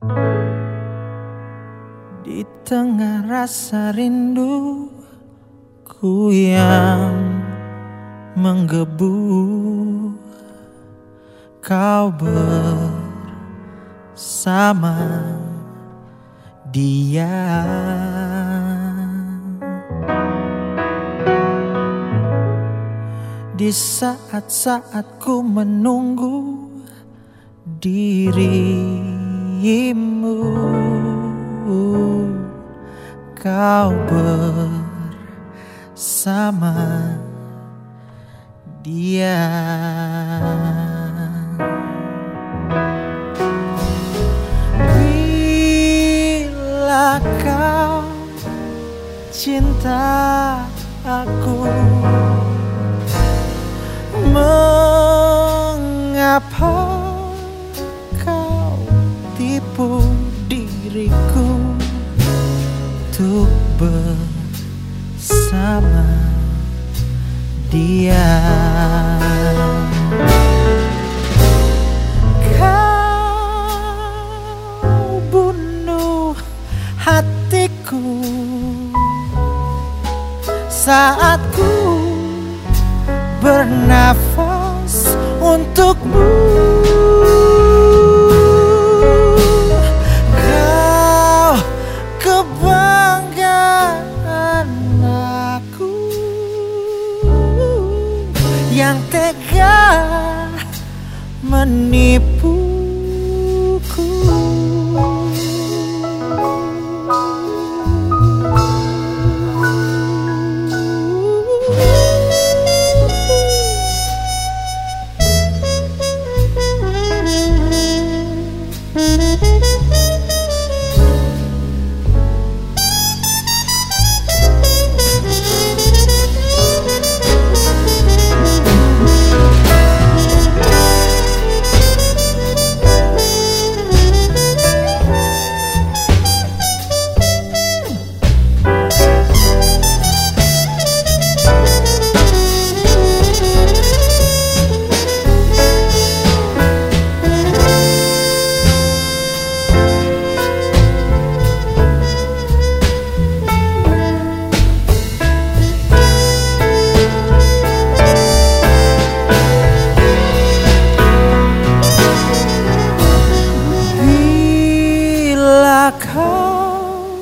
Di tengah rasa rindu ku yang menggebu Kau bersama dia. Di saat-saat ku menunggu dirimu Kau bersama dia. Bila kau cinta aku Mengapa Untuk bersama dia. Kau bunuh hatiku Saat ku bernafas untukmu menipuku Kau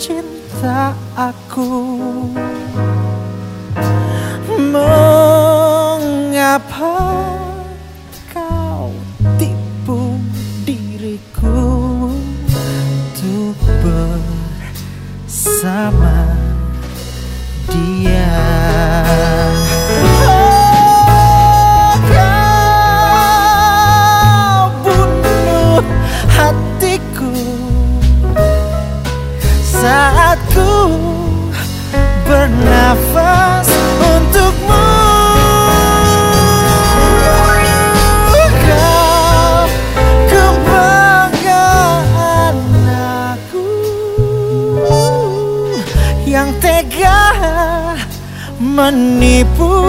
cinta aku. Mengapa kau tipu diriku Untuk bersama dia saat ku bernafas untukmu. Kau kebanggaan aku Yang tega menipu